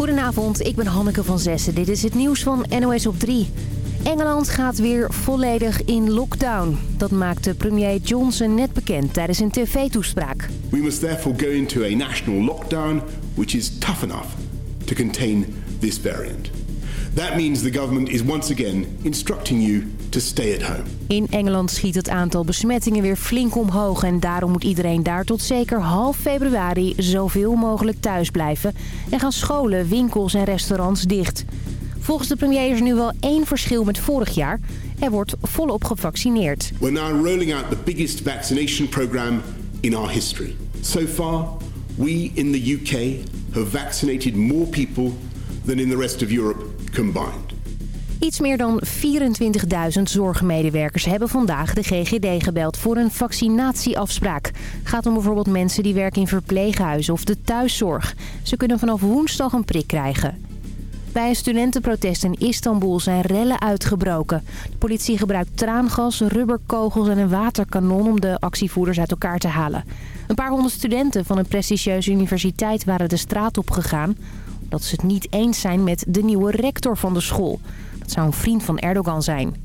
Goedenavond, ik ben Hanneke van Zessen. Dit is het nieuws van NOS op 3. Engeland gaat weer volledig in lockdown. Dat maakte premier Johnson net bekend tijdens een tv-toespraak. We must therefore go into a national lockdown which is tough enough to contain this variant. That means the government is once again instructing you to stay at home. In Engeland schiet het aantal besmettingen weer flink omhoog... en daarom moet iedereen daar tot zeker half februari zoveel mogelijk thuis blijven... en gaan scholen, winkels en restaurants dicht. Volgens de premier is er nu wel één verschil met vorig jaar. Er wordt volop gevaccineerd. We're now rolling out the biggest vaccination program in our history. So far, we in the UK have vaccinated more people than in the rest of Europe combined. Iets meer dan 24.000 zorgmedewerkers hebben vandaag de GGD gebeld voor een vaccinatieafspraak. gaat om bijvoorbeeld mensen die werken in verpleeghuizen of de thuiszorg. Ze kunnen vanaf woensdag een prik krijgen. Bij een studentenprotest in Istanbul zijn rellen uitgebroken. De politie gebruikt traangas, rubberkogels en een waterkanon om de actievoerders uit elkaar te halen. Een paar honderd studenten van een prestigieuze universiteit waren de straat op gegaan... omdat ze het niet eens zijn met de nieuwe rector van de school. Dat zou een vriend van Erdogan zijn.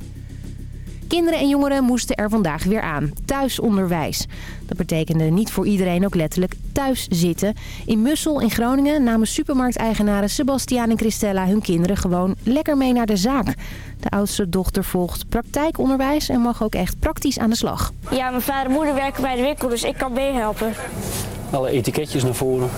Kinderen en jongeren moesten er vandaag weer aan. Thuisonderwijs. Dat betekende niet voor iedereen ook letterlijk thuis zitten. In Mussel in Groningen namen supermarkteigenaren Sebastiaan en Christella hun kinderen gewoon lekker mee naar de zaak. De oudste dochter volgt praktijkonderwijs en mag ook echt praktisch aan de slag. Ja, mijn vader en moeder werken bij de winkel, dus ik kan meehelpen. Alle etiketjes naar voren.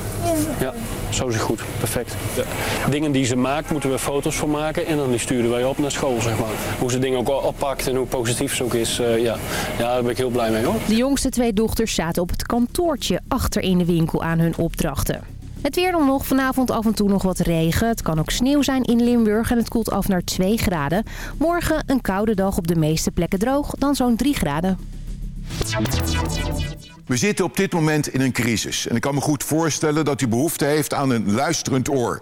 Ja, zo is het goed. Perfect. De dingen die ze maakt, moeten we foto's van maken en dan die sturen wij op naar school, zeg maar. Hoe ze dingen ook oppakt en hoe positief ze ook is, uh, ja. ja, daar ben ik heel blij mee hoor. De jongste twee dochters zaten op het kantoortje achter in de winkel aan hun opdrachten. Het weer dan nog. Vanavond af en toe nog wat regen. Het kan ook sneeuw zijn in Limburg en het koelt af naar 2 graden. Morgen een koude dag op de meeste plekken droog, dan zo'n 3 graden. We zitten op dit moment in een crisis. En ik kan me goed voorstellen dat u behoefte heeft aan een luisterend oor.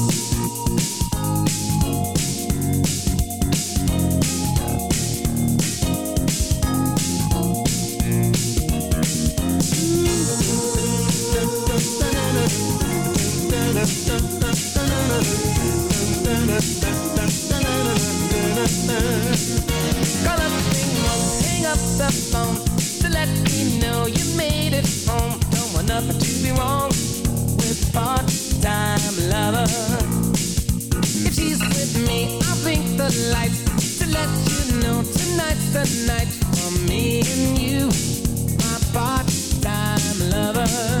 Phone to let me know you made it home. Don't want nothing to be wrong with part-time lover. She's with me, I'll blink the lights to let you know tonight's the night for me and you, my part-time lover.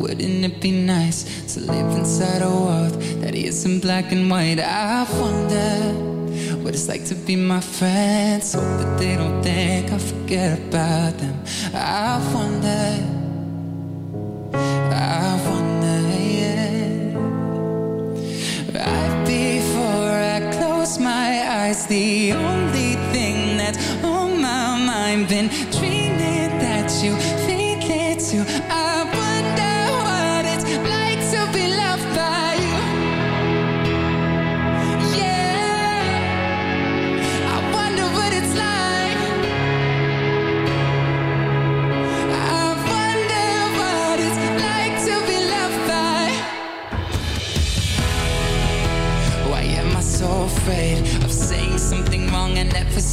wouldn't it be nice to live inside a world that isn't black and white? I wonder what it's like to be my friends. Hope that they don't think I forget about them. I wonder. I wonder. Right before I close my eyes, the only thing that's on my mind been dreaming that you feel it too. I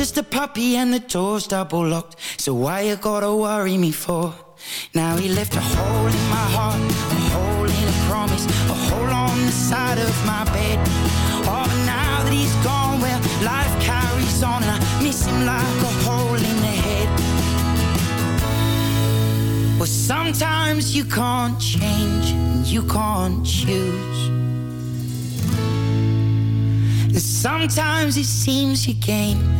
just a puppy and the door's double locked. So why you gotta worry me for? Now he left a hole in my heart, a hole in a promise, a hole on the side of my bed. Oh, but now that he's gone, well, life carries on, and I miss him like a hole in the head. Well, sometimes you can't change, and you can't choose. And sometimes it seems you gain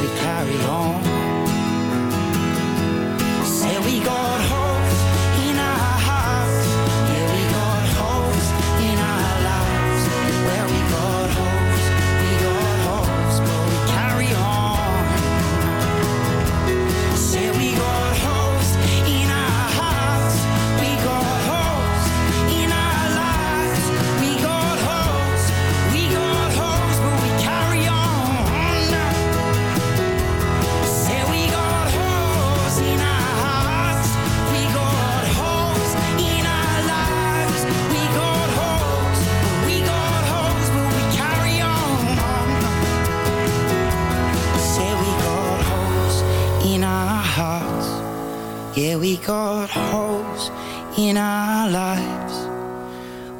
we carry on. Say we got holes Yeah, we got holes in our lives.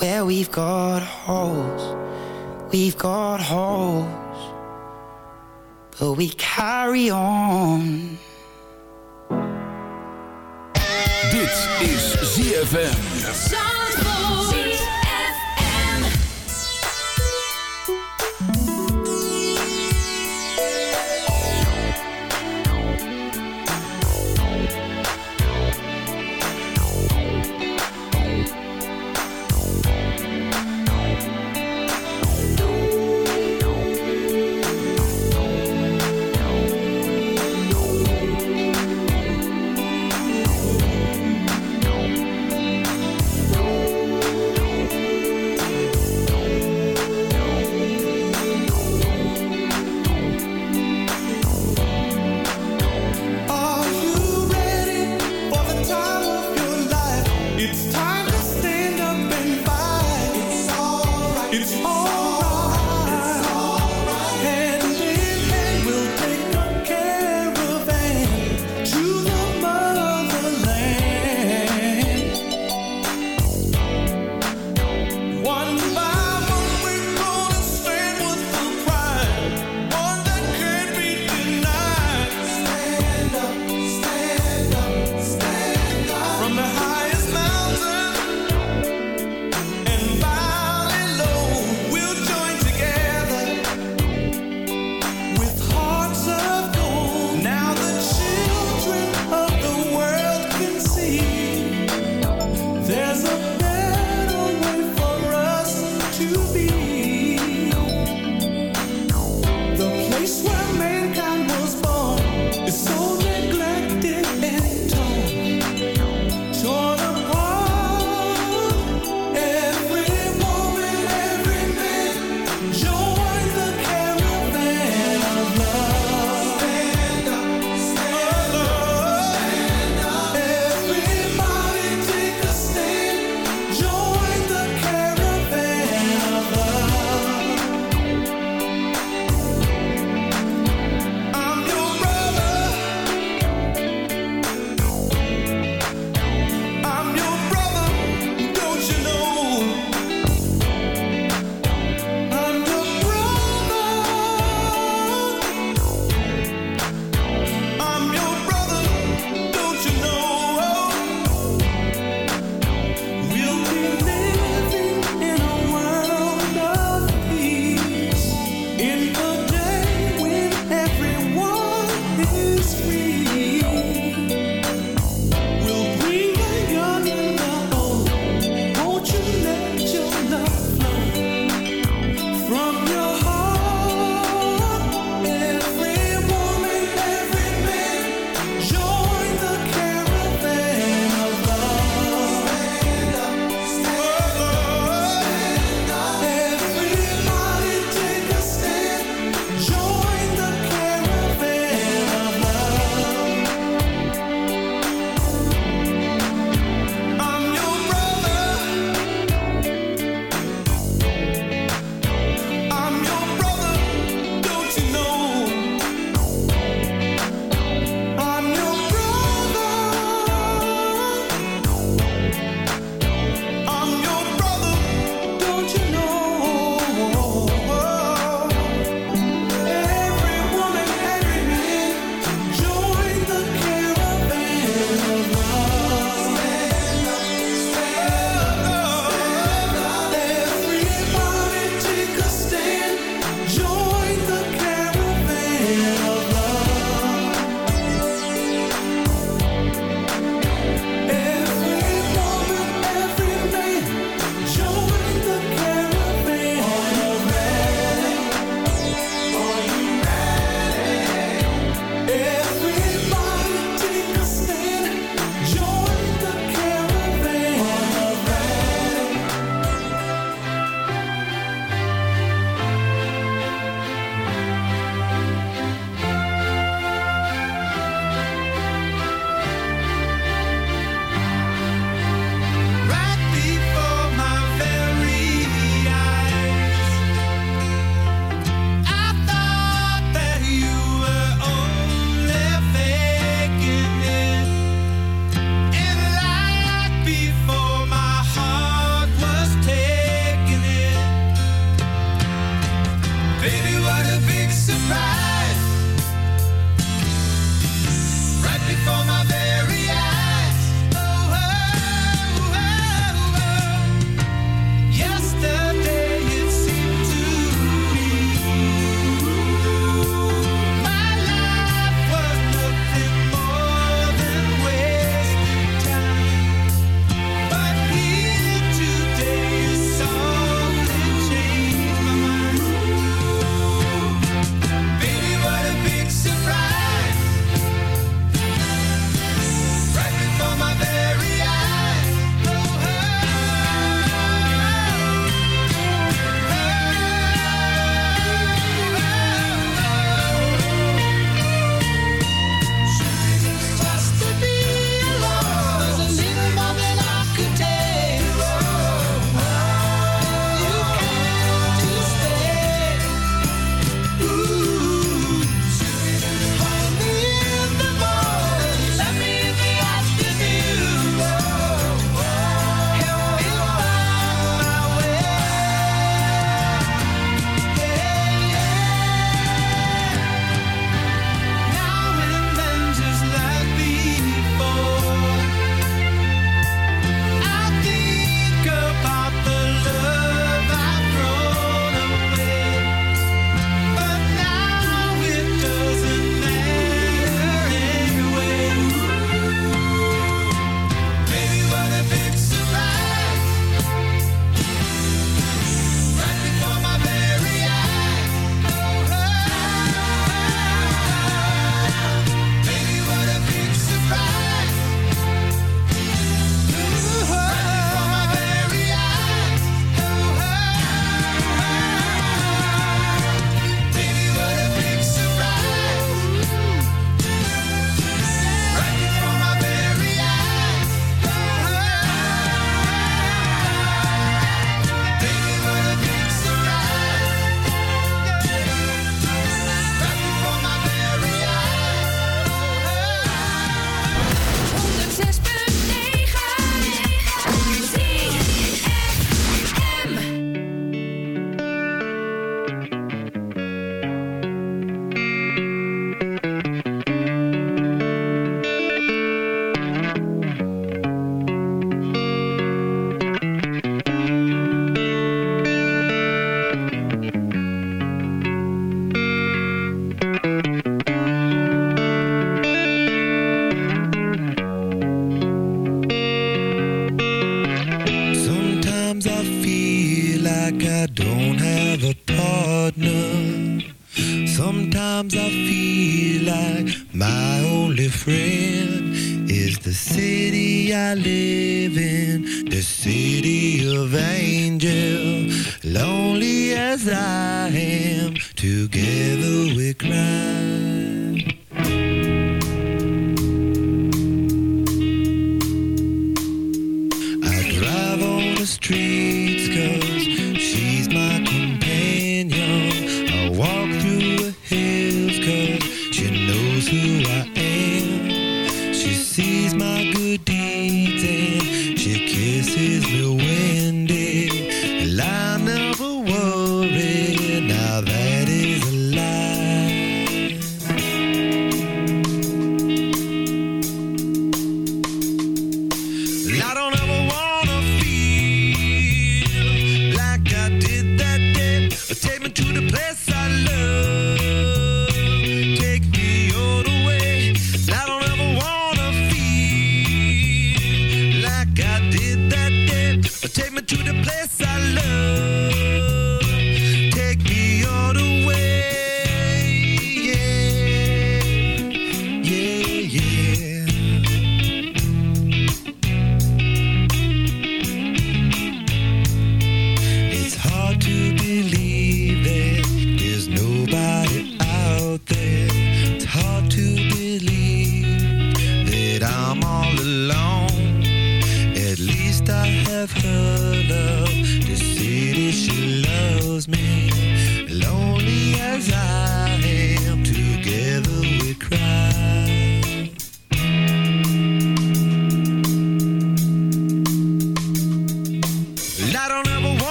Where we've got holes, we've got holes, but we carry on. Dit is ZFM.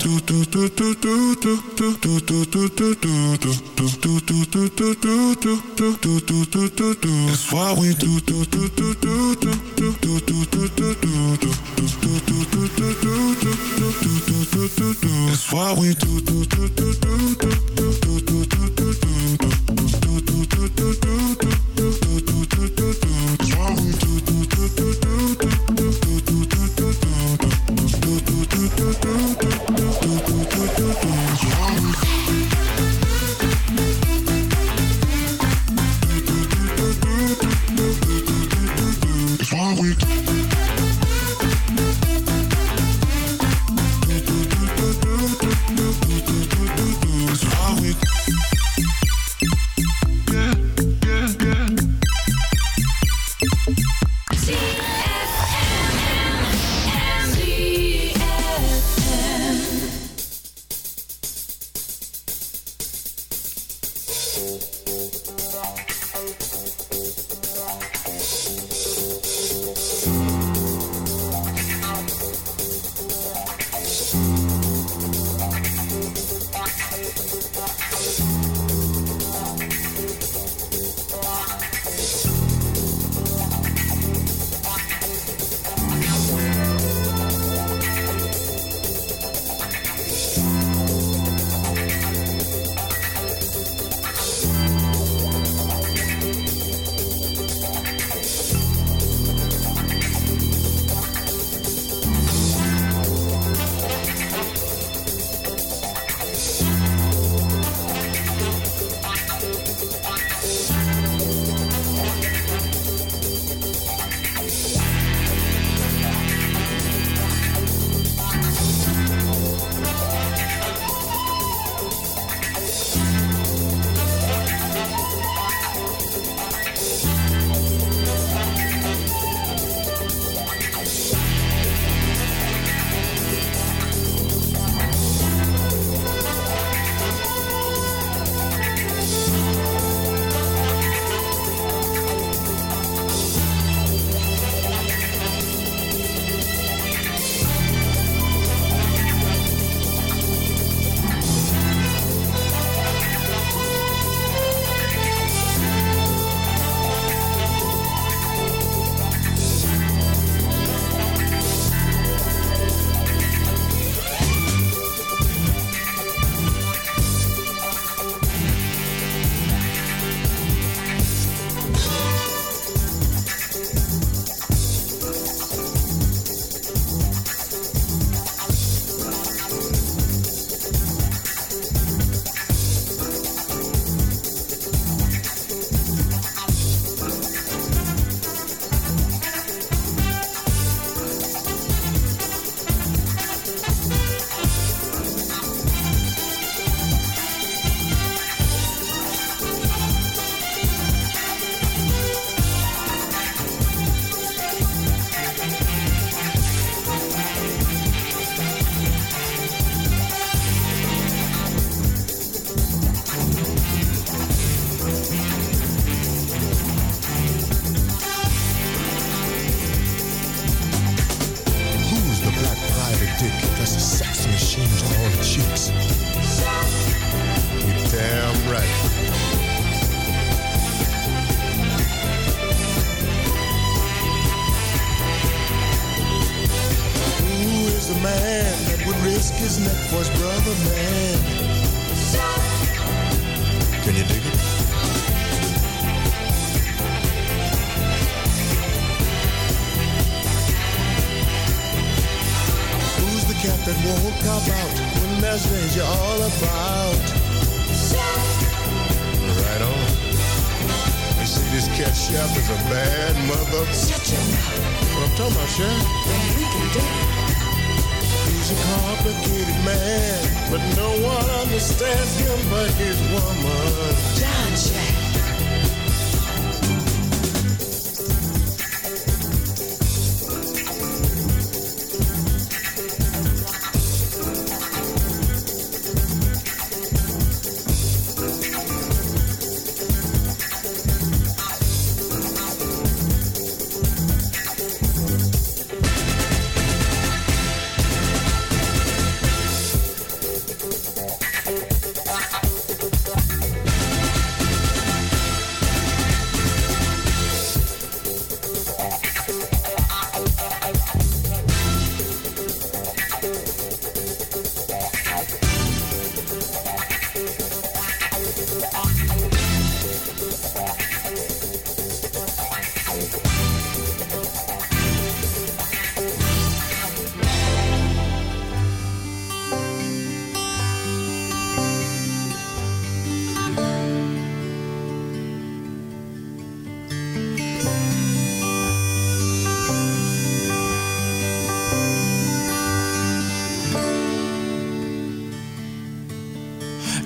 That's what we do. That's what we do.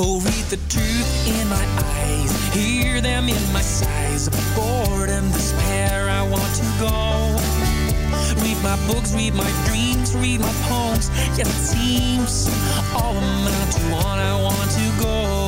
Oh, read the truth in my eyes, hear them in my sighs. Boredom, despair, I want to go. Read my books, read my dreams, read my poems. Yet it seems all amount to one. I want to go.